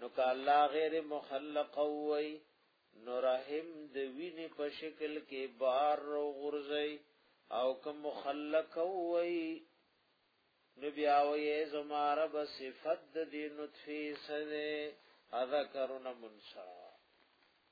نو که الله غیر مخلق وای نو رحم د وینې په شکل کې بار رو غرزي او که مخلق وای نو بیا وای زما رب صفت د دې نطفه سره اذکرنا منصا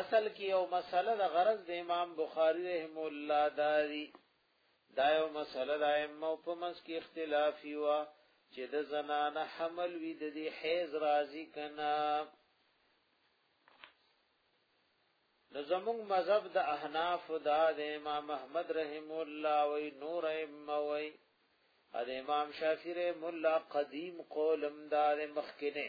اصل کې یو مسله د غرض د امام بخاری رحم الله داری دا یو مسله د ائمه په منځ کې اختلافي و چې د زنانه حمل وی د دې حیز راضی کنا د زموږ مذهب د احناف دا د امام احمد رحم الله وی نور ائمه وی د امام شافعی رحم الله قدیم قولم دار مخکنه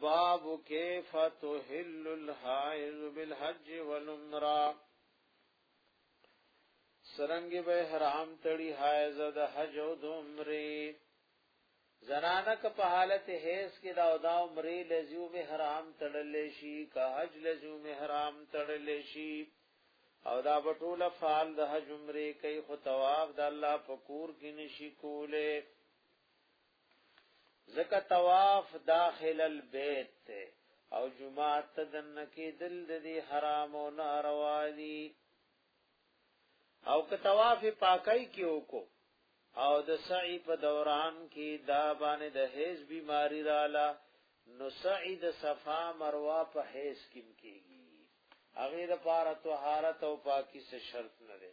باب کیف تحل الحائض بالحج والعمرہ سرنګ به حرام تړي حائض د حج او د عمره زنانه که په حالت هیڅ کې دا او دا عمره لزیو به حرام تړل شي که حج لزیو به حرام تړل شي او دا بټول فعال د حج عمره کوي خو طواف د الله فقور کې نشي کوله زکه طواف داخل البيت ته او جمعه تدن کې دل دې حرام او ناروا دي او که طواف پاکي کې وکړو او د سعی په دوران کې دا باندې د هیز بیماری رااله نو سعی د صفا مروه په هیز کې کیږي هغه د پاره طهارت او پاکي څخه شرط نه ده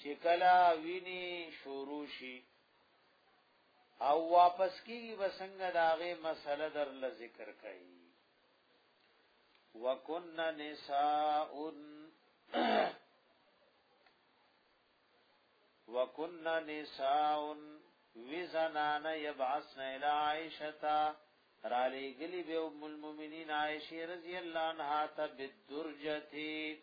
چې کلا ویني شروع شي او واپس کیږي وسنګ داغه مسله در ل ذکر کوي وکن نساء وکن نساء وزنان يبعثن الى عائشه را لګلی به ام المؤمنین عائشه رضی الله عنها ته بدرجتی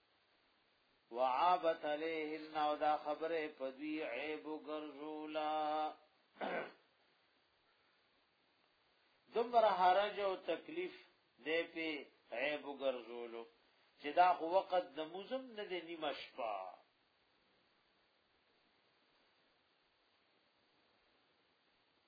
وعابت علیهن او دا خبره په دوی عیب ګرځولا دمر حرج او تکلیف دې په عیب ګرځولو چې دا خو وخت د موزم نه دی نیمه شپه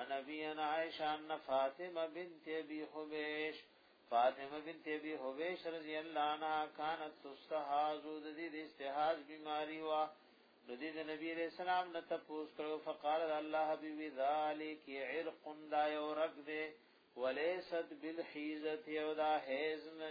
ان ابي ان عائشه ان فاطمه بنت ابي حبيش فاطمه بنت ابي حبيش رضی الله عنها كانت تستحاض د دې استحاض بیماری وا نو دې د نبی عليه السلام نه تپوس کړو فقال الله حبيبي ذالک عرق دا یو رګ دې وليست بالحيزه او دا حيز نه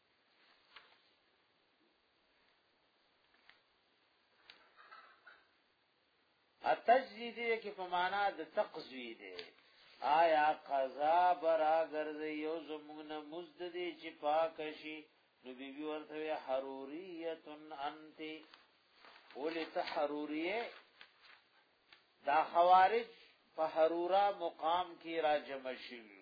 التجزید کی په معنا د تقزوی دی آیا قضا برا ګرځي یو زمونږ مزد دی چې پاک شي نو بیبي ورته حروریه انت ولې ته حروریه دا خوارج په حرورا مقام کې را جمع شوی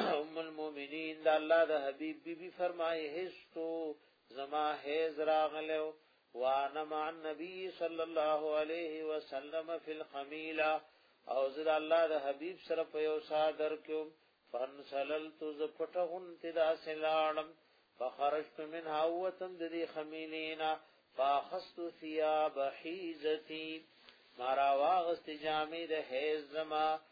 ام المؤمنین دا الله د حبیب بی بی فرمایي هستو زما هیز راغلو وانا مع النبي صلی الله علیه وسلم فی الخمیله او زد الله د حبیب سره په یو صادر کې فنسللت ز پټه غون تدا سلالم فخرجت من هوتم د دې خمیلینا فاخست ثياب حيزتي مارا واغست جامې د حیز زما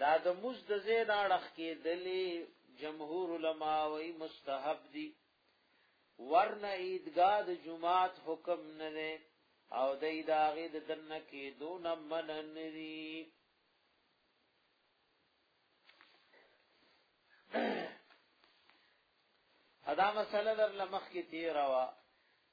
دا د موز د زین اړخ کې دلی جمهور علما وی مستحب دی ورنه عیدګاه د جمعات حکم نه ده او د ایداغه د دنه کې دون من نری ادا مسله در لمخ کې تیروا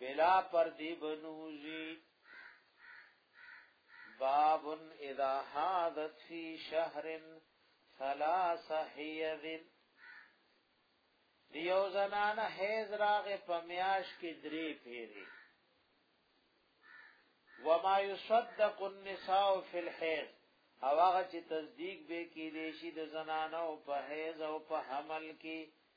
بلا پر دی بنوزی باب اذا حادت فی شهر ثلاث حیض دیو زنان حیض راغ پمیاش کی دری پیری وما يصدق النساء فی الحیض او هغه چې تصدیق به کې دي شي د زنانو په حیض او په حمل کې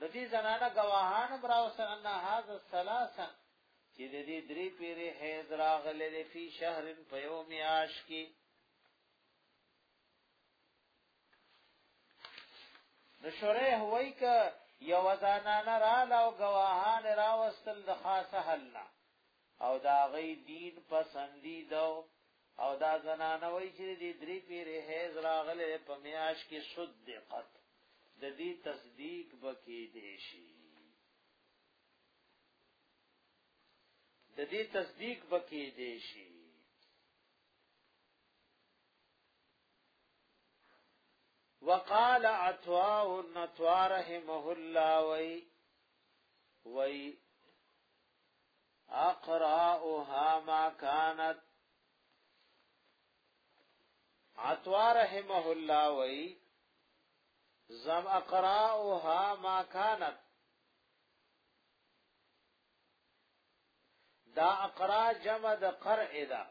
د دې زنانه گواهان هم راوسته ان هاذا ثلاثه چې د دې درې پیری حیض راغلې د فی شهر په یو میاش کې نو شریح وای ک یو زنانه را لاو گواهان راوستل د خاصه حل نه او د هغوی دین پسندیده وو، او دا زنانه وایي چې د دې درې پېرې حیض راغلی دی، په میاشت کې صدقت، د دې تصدیق به کېدای شي. د دې تصدیق به کېدای شي. وقال عطاء النطوار رحمه الله وی وی اقراؤها ما كانت اتوا رحمه الله وي زم اقراؤها ما كانت دا اقرا جمد قرئ دا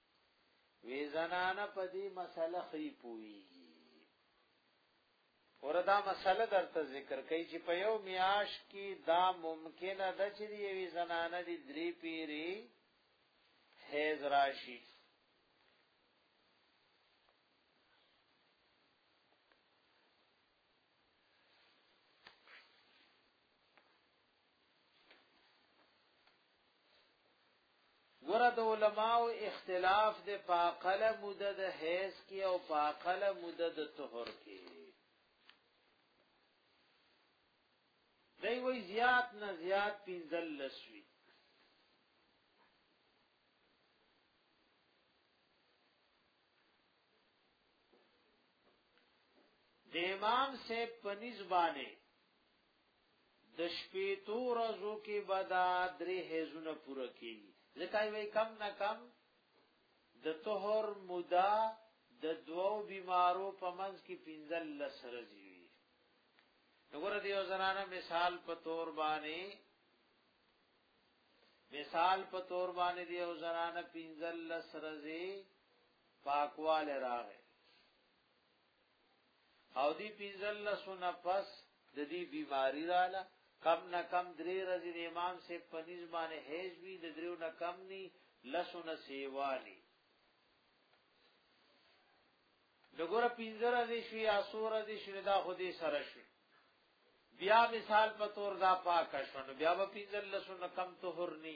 وی زنانه په دې مسله خې پويږي وردا مسله درته ذکر کوي چې په یو میاش کې دا ممکنه ده چې یوې زنانه دې درې پیری حیز راشي ګوره د علماو اختلاف د پاقله مدد د حیز کې او پاقله مدد د طهر کې دی وی زیات نه زیات پینزل لسوی د امام صاحب پنځ باندې د شپې تو ورځو کې بدا درې هیزونه پوره کیږي ځکه وی کم نه کم د طهر مودا د دوو بیمارو په منځ کې پنځل لسرځي وي وګوره د یو زنانه مثال په تور باندې مثال په تور باندې د یو زنانه پنځل لسرځي پاکواله راغې او دی پینزل لسونا پس د دې بیماری رااله کم نه کم درې ورځې د امام سے پنځ باندې هیڅ وی د دریو نه کم ني لسونه سیوالی دګور پینځر دې شو یا سور دې شو دا خو دې سره شو بیا مثال په تور دا پاک شون بیا په پینځل لسونه کم طهور ني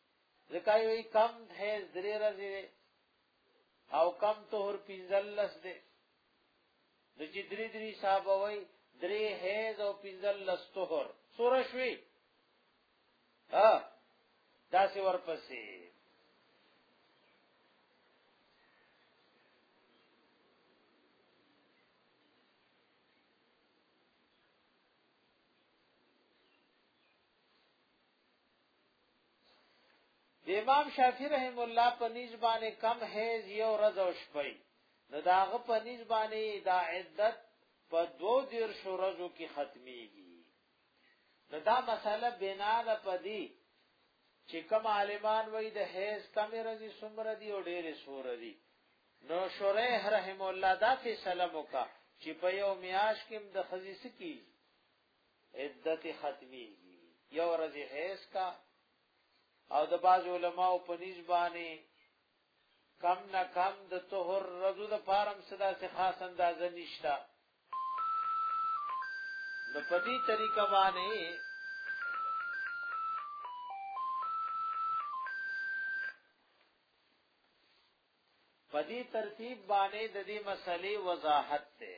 ځکه یوی کم حیز درې ورځې دی او کم طهر پنځلس دی نو چې درې درې صحابه وای درې حیز او پنځلس طهر سوره شوي ها داسې ورپسې د امام شافعی رحم الله په نسبانه کم حیز یو ورځ او شپه نو داغه په نسبانه دا عدت په دو دیر شو ورځو کې ختميږي نو دا مسله بنا ده پدی چې کوم عالمان وای د حیز کم ورځې سمره دی او ډېرې سوره دی نو شریح رحم الله دا فیصله وکړه چې په یو میاش کې د خزیس کی عدت ختميږي یو ورځ حیض کا او د باز علماو په نسبانه کم نه کم د طهر رضو د پارم صدا سے خاص اندازه نشتا نو په دې طریقه باندې په دې ترتیب باندې د دې مسلې وضاحت ده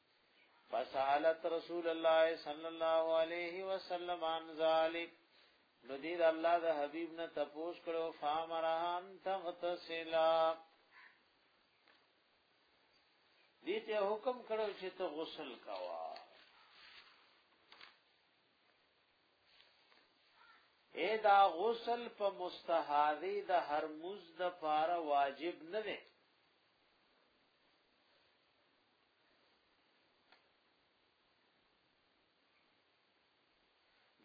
فسالت رسول الله صلی الله علیه وسلم عن ذلک نو دې د الله د حبیب نه تپوس کړو فامرهان تغتسلا دې ته حکم کړو چې ته غسل کوا اے دا غسل په مستحاضی د هر مز د پاره واجب نه دی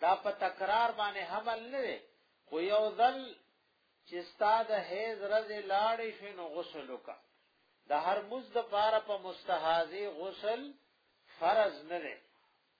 دا په تکرار باندې حمل نه دی خو یو ځل چې ستاد هیز رز لاړې شي نو غسل وکا د هر مز د پاره په مستحاضي غسل فرض نه دی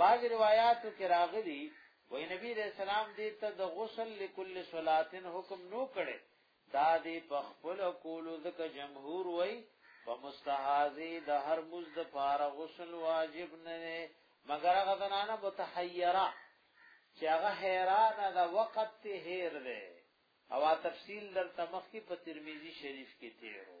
بعض روایاتو کې راغلي وای نبی رسول سلام دې ته د غسل لكل صلاتن حکم نو کړي دا دې په خپل کولو ځکه جمهور وای په مستحاضي د هر مز د پاره غسل واجب نه نه مگر هغه زنانه متحیره چې هغه حیران ده وخت ته هیر ده او تفصیل در تمخ کی په ترمذی شریف کې تیرو